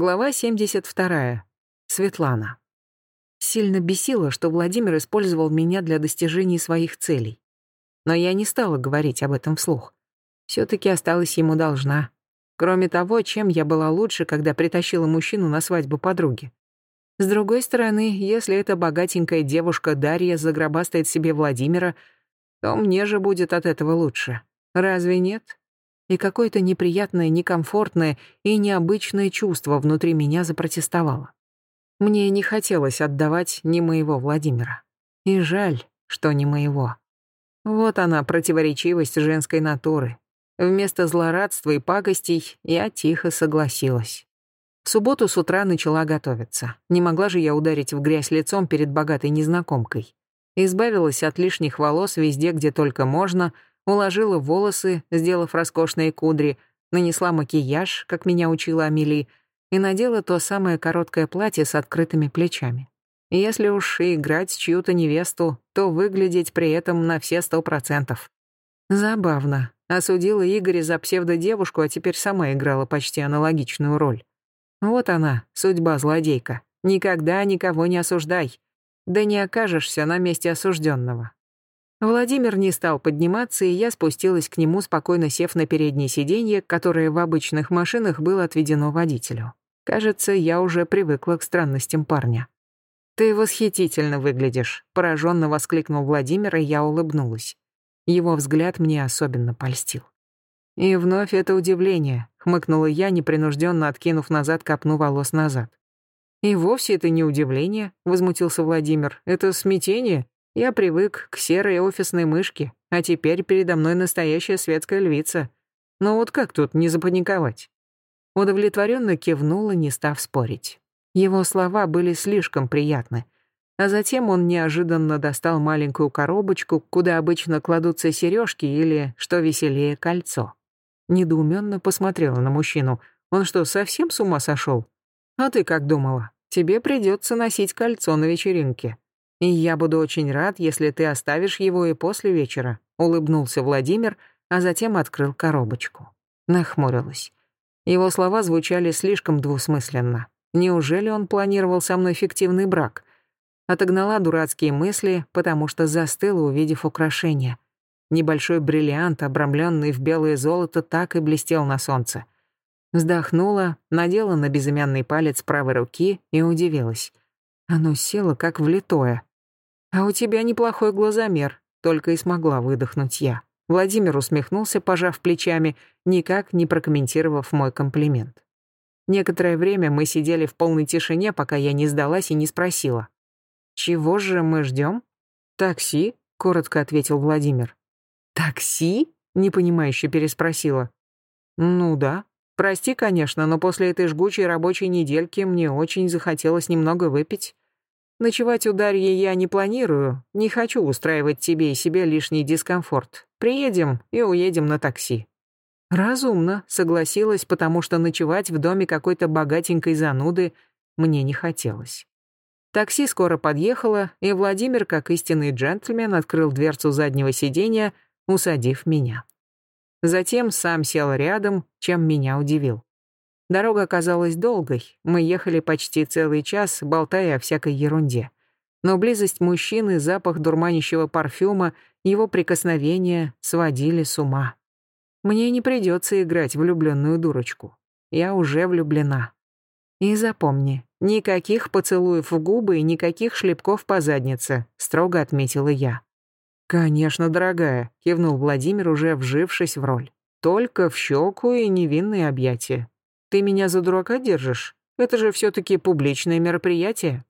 Глава 72. Светлана. Сильно бесило, что Владимир использовал меня для достижения своих целей. Но я не стала говорить об этом вслух. все таки осталась ему должна. Кроме того, чем я была лучше, когда притащила мужчину на свадьбу подруги. С другой стороны, если эта богатенькая девушка Дарья загробастает себе Владимира, то мне же будет от этого лучше. Разве нет? И какое-то неприятное, некомфортное и необычное чувство внутри меня запротестовало. Мне не хотелось отдавать ни моего Владимира. И жаль, что не моего. Вот она, противоречивость женской натуры. Вместо злорадства и пакостей я тихо согласилась. В субботу с утра начала готовиться. Не могла же я ударить в грязь лицом перед богатой незнакомкой. Избавилась от лишних волос везде, где только можно — Уложила волосы, сделав роскошные кудри, нанесла макияж, как меня учила Амели, и надела то самое короткое платье с открытыми плечами. Если уж и играть чью-то невесту, то выглядеть при этом на все сто процентов. Забавно. Осудила Игоря за псевдодевушку, а теперь сама играла почти аналогичную роль. Вот она, судьба злодейка. Никогда никого не осуждай. Да не окажешься на месте осужденного. Владимир не стал подниматься, и я спустилась к нему, спокойно сев на переднее сиденье, которое в обычных машинах было отведено водителю. Кажется, я уже привыкла к странностям парня. «Ты восхитительно выглядишь», — пораженно воскликнул Владимир, и я улыбнулась. Его взгляд мне особенно польстил. «И вновь это удивление», — хмыкнула я, непринужденно откинув назад копну волос назад. «И вовсе это не удивление», — возмутился Владимир. «Это смятение. Я привык к серой офисной мышке, а теперь передо мной настоящая светская львица. Но вот как тут не запаниковать? Удовлетворенно кивнула, не став спорить. Его слова были слишком приятны. А затем он неожиданно достал маленькую коробочку, куда обычно кладутся сережки или, что веселее, кольцо. Недоуменно посмотрела на мужчину. Он что, совсем с ума сошел? А ты как думала? Тебе придется носить кольцо на вечеринке. И я буду очень рад, если ты оставишь его и после вечера», — улыбнулся Владимир, а затем открыл коробочку. Нахмурилась. Его слова звучали слишком двусмысленно. Неужели он планировал со мной фиктивный брак? Отогнала дурацкие мысли, потому что застыла, увидев украшение. Небольшой бриллиант, обрамленный в белое золото, так и блестел на солнце. Вздохнула, надела на безымянный палец правой руки и удивилась. Оно село как влитое. «А у тебя неплохой глазомер», — только и смогла выдохнуть я. Владимир усмехнулся, пожав плечами, никак не прокомментировав мой комплимент. Некоторое время мы сидели в полной тишине, пока я не сдалась и не спросила. «Чего же мы ждем? «Такси», — коротко ответил Владимир. «Такси?» — непонимающе переспросила. «Ну да. Прости, конечно, но после этой жгучей рабочей недельки мне очень захотелось немного выпить. Ночевать у Дарьи я не планирую, не хочу устраивать тебе и себе лишний дискомфорт. Приедем и уедем на такси». Разумно, согласилась, потому что ночевать в доме какой-то богатенькой зануды мне не хотелось. Такси скоро подъехало, и Владимир, как истинный джентльмен, открыл дверцу заднего сиденья, усадив меня. Затем сам сел рядом, чем меня удивил. Дорога оказалась долгой, мы ехали почти целый час, болтая о всякой ерунде. Но близость мужчины, запах дурманящего парфюма, его прикосновения сводили с ума. Мне не придется играть влюбленную дурочку. Я уже влюблена. И запомни, никаких поцелуев в губы и никаких шлепков по заднице, строго отметила я. Конечно, дорогая, кивнул Владимир, уже вжившись в роль. Только в щеку и невинные объятия. Ты меня за дурака держишь? Это же все-таки публичное мероприятие».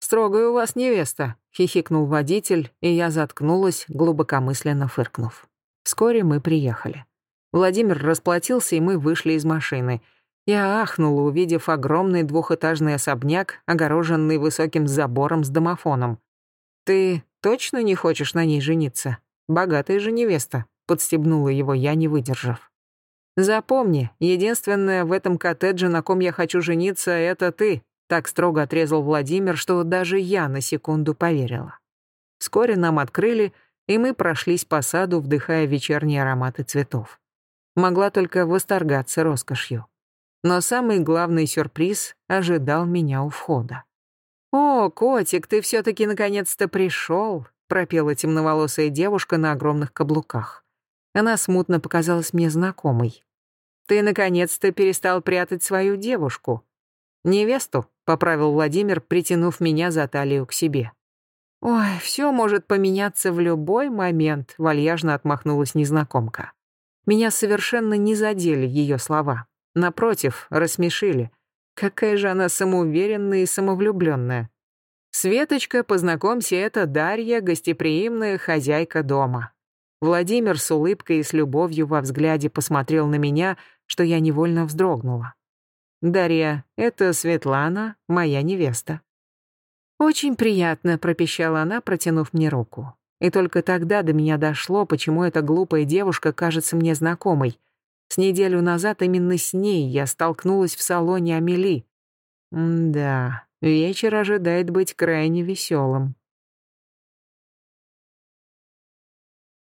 «Строгая у вас невеста», — хихикнул водитель, и я заткнулась, глубокомысленно фыркнув. Вскоре мы приехали. Владимир расплатился, и мы вышли из машины. Я ахнула, увидев огромный двухэтажный особняк, огороженный высоким забором с домофоном. «Ты точно не хочешь на ней жениться? Богатая же невеста», — подстебнула его я, не выдержав. «Запомни, единственное в этом коттедже, на ком я хочу жениться, это ты», так строго отрезал Владимир, что даже я на секунду поверила. Вскоре нам открыли, и мы прошлись по саду, вдыхая вечерние ароматы цветов. Могла только восторгаться роскошью. Но самый главный сюрприз ожидал меня у входа. «О, котик, ты все-таки наконец-то пришел», — пропела темноволосая девушка на огромных каблуках. Она смутно показалась мне знакомой. «Ты наконец-то перестал прятать свою девушку». «Невесту», — поправил Владимир, притянув меня за талию к себе. «Ой, все может поменяться в любой момент», — вальяжно отмахнулась незнакомка. Меня совершенно не задели ее слова. Напротив, рассмешили. Какая же она самоуверенная и самовлюбленная. «Светочка, познакомься, это Дарья, гостеприимная хозяйка дома». Владимир с улыбкой и с любовью во взгляде посмотрел на меня, что я невольно вздрогнула. «Дарья, это Светлана, моя невеста». «Очень приятно», — пропищала она, протянув мне руку. И только тогда до меня дошло, почему эта глупая девушка кажется мне знакомой. С неделю назад именно с ней я столкнулась в салоне Амели. М да, вечер ожидает быть крайне веселым.